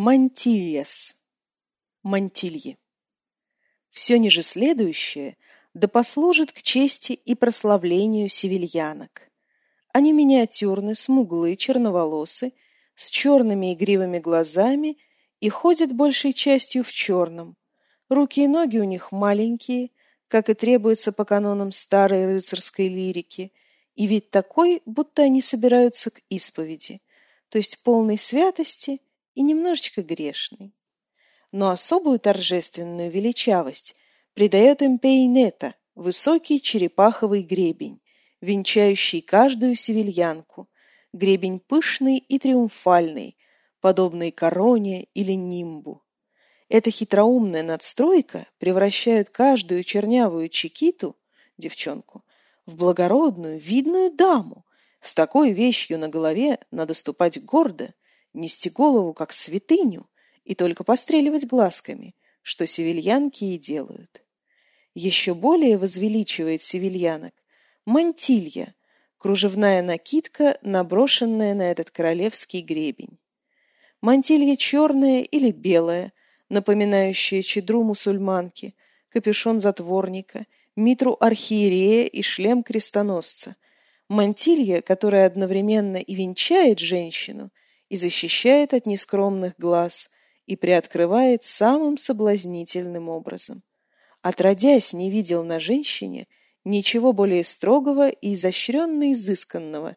Мантильяс. Мантильи. Все ниже следующее да послужит к чести и прославлению севильянок. Они миниатюрны, смуглые, черноволосы, с черными игривыми глазами и ходят большей частью в черном. Руки и ноги у них маленькие, как и требуется по канонам старой рыцарской лирики, и вид такой, будто они собираются к исповеди, то есть полной святости – и немножечко грешный. Но особую торжественную величавость придает им пейнета, высокий черепаховый гребень, венчающий каждую севильянку, гребень пышный и триумфальный, подобный короне или нимбу. Эта хитроумная надстройка превращает каждую чернявую чекиту, девчонку, в благородную, видную даму. С такой вещью на голове надо ступать гордо, нести голову как святыню и только постреливать глазками, что севильянки и делают. Еще более возвеличивает севильянок мантилья, кружевная накидка, наброшенная на этот королевский гребень. Мантилья черная или белая, напоминающая чедру мусульманки, капюшон затворника, митру архиерея и шлем крестоносца. Мантилья, которая одновременно и венчает женщину, и защищает от нескромных глаз, и приоткрывает самым соблазнительным образом. Отродясь, не видел на женщине ничего более строгого и изощренно изысканного,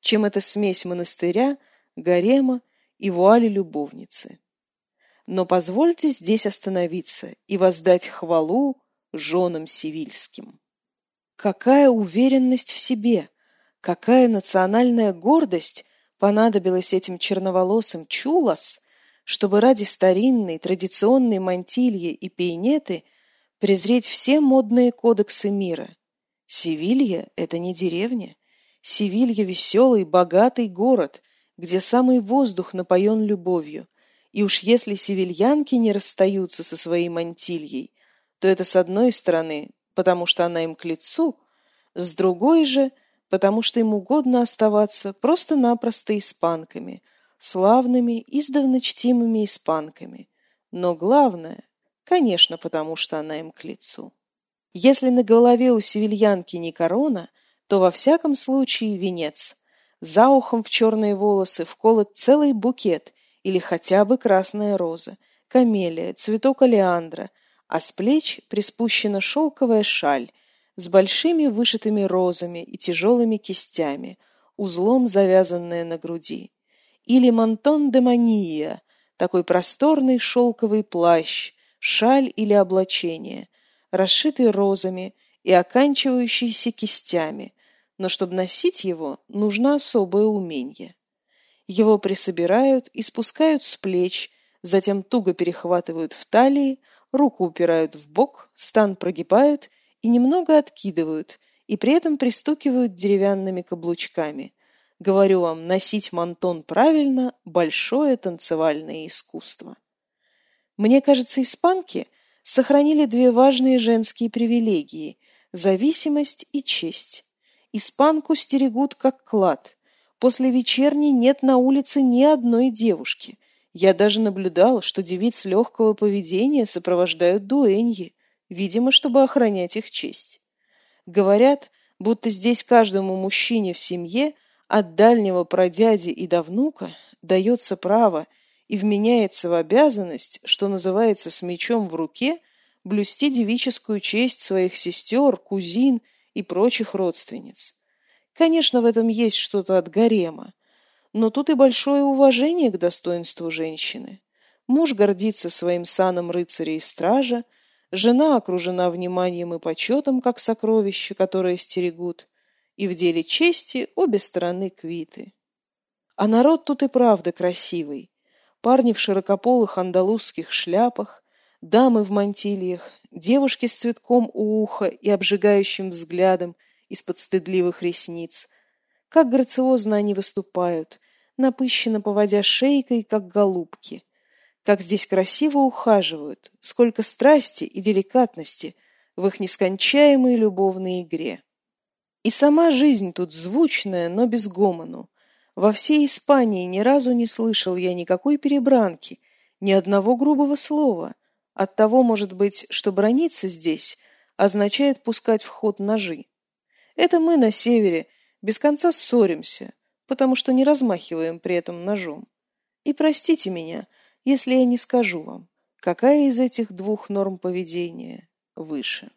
чем эта смесь монастыря, гарема и вуали любовницы. Но позвольте здесь остановиться и воздать хвалу женам сивильским. Какая уверенность в себе, какая национальная гордость понадобилось этим черноволосым чулос, чтобы ради старинной традиционной мантильи и пейнеты презреть все модные кодексы мира. Севилья – это не деревня. Севилья – веселый, богатый город, где самый воздух напоен любовью. И уж если севильянки не расстаются со своей мантильей, то это с одной стороны, потому что она им к лицу, с другой же – потому что им угодно оставаться просто-напросто испанками, славными, издавна чтимыми испанками. Но главное, конечно, потому что она им к лицу. Если на голове у севильянки не корона, то во всяком случае венец. За ухом в черные волосы вколот целый букет или хотя бы красная роза, камелия, цветок олеандра, а с плеч приспущена шелковая шаль, с большими вышитыми розами и тяжелыми кистями, узлом завязанная на груди. Или мантон де мания, такой просторный шелковый плащ, шаль или облачение, расшитый розами и оканчивающийся кистями, но чтобы носить его, нужно особое умение. Его присобирают и спускают с плеч, затем туго перехватывают в талии, руку упирают в бок, стан прогибают и немного откидывают, и при этом пристукивают деревянными каблучками. Говорю вам, носить мантон правильно – большое танцевальное искусство. Мне кажется, испанки сохранили две важные женские привилегии – зависимость и честь. Испанку стерегут как клад. После вечерней нет на улице ни одной девушки. Я даже наблюдал, что девиц легкого поведения сопровождают дуэньи видимо, чтобы охранять их честь. Говорят, будто здесь каждому мужчине в семье от дальнего прадяди и до внука дается право и вменяется в обязанность, что называется с мечом в руке, блюсти девическую честь своих сестер, кузин и прочих родственниц. Конечно, в этом есть что-то от гарема, но тут и большое уважение к достоинству женщины. Муж гордится своим саном рыцаря и стража, Жена окружена вниманием и почетом, как сокровище, которое стерегут, и в деле чести обе стороны квиты. А народ тут и правда красивый. Парни в широкополых андалузских шляпах, дамы в мантильях, девушки с цветком у уха и обжигающим взглядом из-под стыдливых ресниц. Как грациозно они выступают, напыщенно поводя шейкой, как голубки. Как здесь красиво ухаживают, сколько страсти и деликатности в их нескончаемой любовной игре. И сама жизнь тут звучная, но без гомону. Во всей Испании ни разу не слышал я никакой перебранки, ни одного грубого слова. От того, может быть, что брониться здесь означает пускать в ход ножи. Это мы на севере без конца ссоримся, потому что не размахиваем при этом ножом. И простите меня – если я не скажу вам, какая из этих двух норм поведения выше.